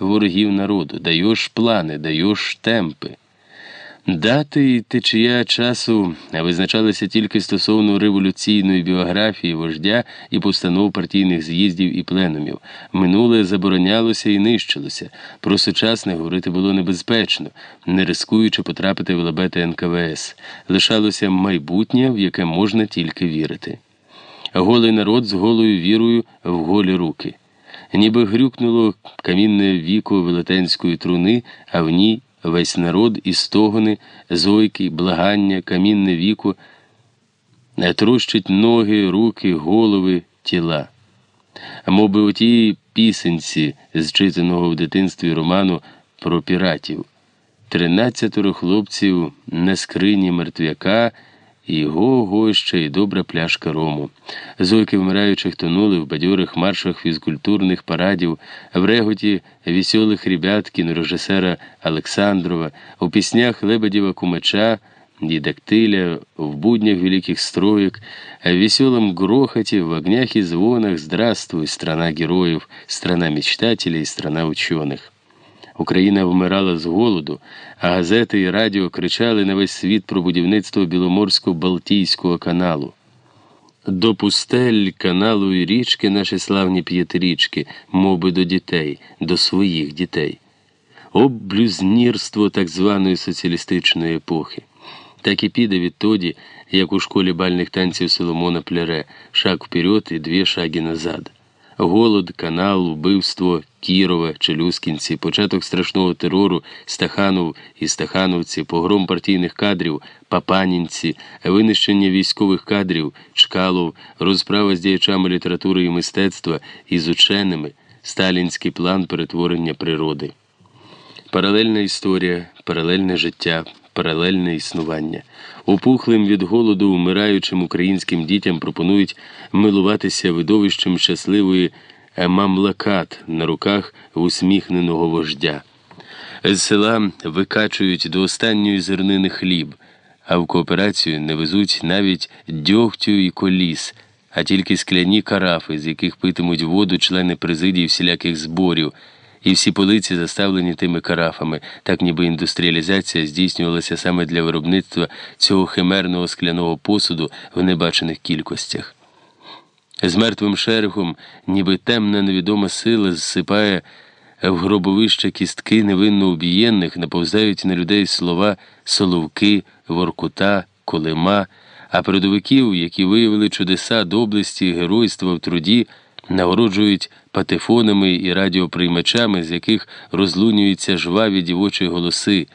ворогів народу, даєш плани, даєш темпи. Дати і течія часу визначалися тільки стосовно революційної біографії вождя і постанов партійних з'їздів і пленумів. Минуле заборонялося і нищилося. Про сучасне говорити було небезпечно, не рискуючи потрапити в лабети НКВС. Лишалося майбутнє, в яке можна тільки вірити. Голий народ з голою вірою в голі руки. Ніби грюкнуло камінне віко велетенської труни, а в ній весь народ і стогони, зойки, благання, камінне віко, трощить ноги, руки, голови, тіла. Моби у тій пісенці, зчитаного в дитинстві роману про піратів, тринадцятеро хлопців на скрині мертвяка. І го-го добра пляшка рому. Зойки вмираючих тонули в бадьорих маршах фізкультурних парадів, в реготі веселих ребят кінорежисера Олександрова, у піснях Лебедєва Кумача і в буднях великих строек, в веселом грохоте, в огнях и звонах «Здравствуй, страна героев, страна мечтателей, страна ученых». Україна вмирала з голоду, а газети і радіо кричали на весь світ про будівництво Біломорсько-Балтійського каналу. До пустель каналу і річки наші славні п'ятирічки, моби до дітей, до своїх дітей. Облюзнірство так званої соціалістичної епохи. Так і піде відтоді, як у школі бальних танців Соломона Пляре, шаг вперед і дві шаги назад голод, канал, вбивство Кірова, Челюскінці, початок страшного терору, Стаханов і Стахановці, погром партійних кадрів, Папанінці, винищення військових кадрів, Чкалов, розправа з діячами літератури і мистецтва і з ученими, сталінський план перетворення природи. Паралельна історія, паралельне життя, паралельне існування. Опухлим від голоду вмираючим українським дітям пропонують милуватися видовищем щасливої мамлакат на руках усміхненого вождя. З села викачують до останньої зернини хліб, а в кооперацію не везуть навіть дьогтю і коліс, а тільки скляні карафи, з яких питимуть воду члени президії всіляких зборів і всі полиці заставлені тими карафами, так ніби індустріалізація здійснювалася саме для виробництва цього химерного скляного посуду в небачених кількостях. З мертвим шерегом, ніби темна невідома сила зсипає в гробовище кістки невинно убієнних, наповзають на людей слова соловки, воркута, колима, а передовиків, які виявили чудеса доблесті, геройства в труді нагороджують патефонами і радіоприймачами, з яких розлунюються жваві дівочі голоси,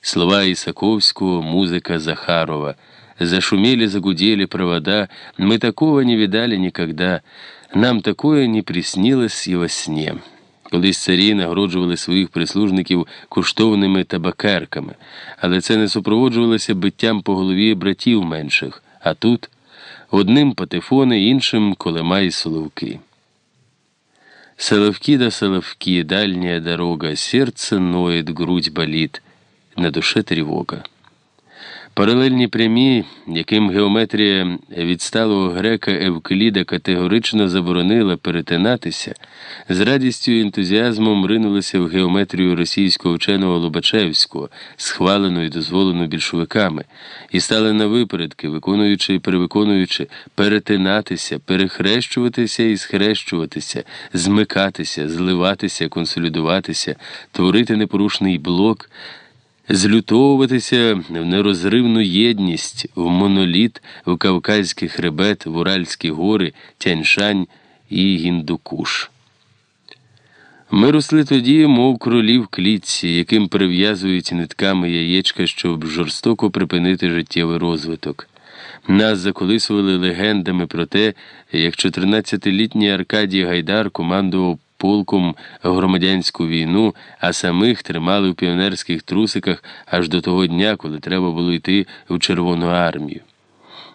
слова Ісаковського, музика Захарова. Зашумели, загудели провода, мы такого не видали никогда, нам такое не приснилось і во сне. Колись царі нагороджували своїх прислужників куштовними табакерками, але це не супроводжувалося биттям по голові братів менших, а тут одним патефони, іншим колема і соловки. Соловки да соловки, дальняя дорога, сердце ноет, грудь болит, на душе тревога. Паралельні прямі, яким геометрія відсталого грека Евкліда категорично заборонила перетинатися, з радістю і ентузіазмом ринулися в геометрію російського вченого Лобачевського, схвалену і дозволену більшовиками, і стали на випередки, виконуючи і перевиконуючи, перетинатися, перехрещуватися і схрещуватися, змикатися, зливатися, консолідуватися, творити непорушний блок злютовуватися в нерозривну єдність, в моноліт, в Кавказький хребет, в Уральські гори, Тяньшань і Гіндукуш. Ми росли тоді, мов кролі в клітці, яким прив'язують нитками яєчка, щоб жорстоко припинити життєвий розвиток. Нас заколисували легендами про те, як 14-літній Аркадій Гайдар командував полком громадянську війну, а самих тримали в піонерських трусиках аж до того дня, коли треба було йти в Червону армію.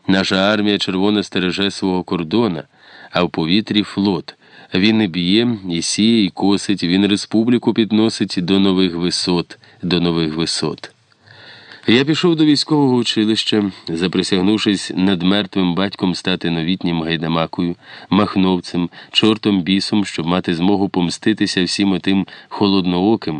Наша армія червона стереже свого кордона, а в повітрі флот. Він і б'є, і сіє, і косить, він республіку підносить до нових висот, до нових висот. Я пішов до військового училища, заприсягнувшись над мертвим батьком стати новітнім гайдамакою, махновцем, чортом бісом, щоб мати змогу помститися всім отим холоднооким,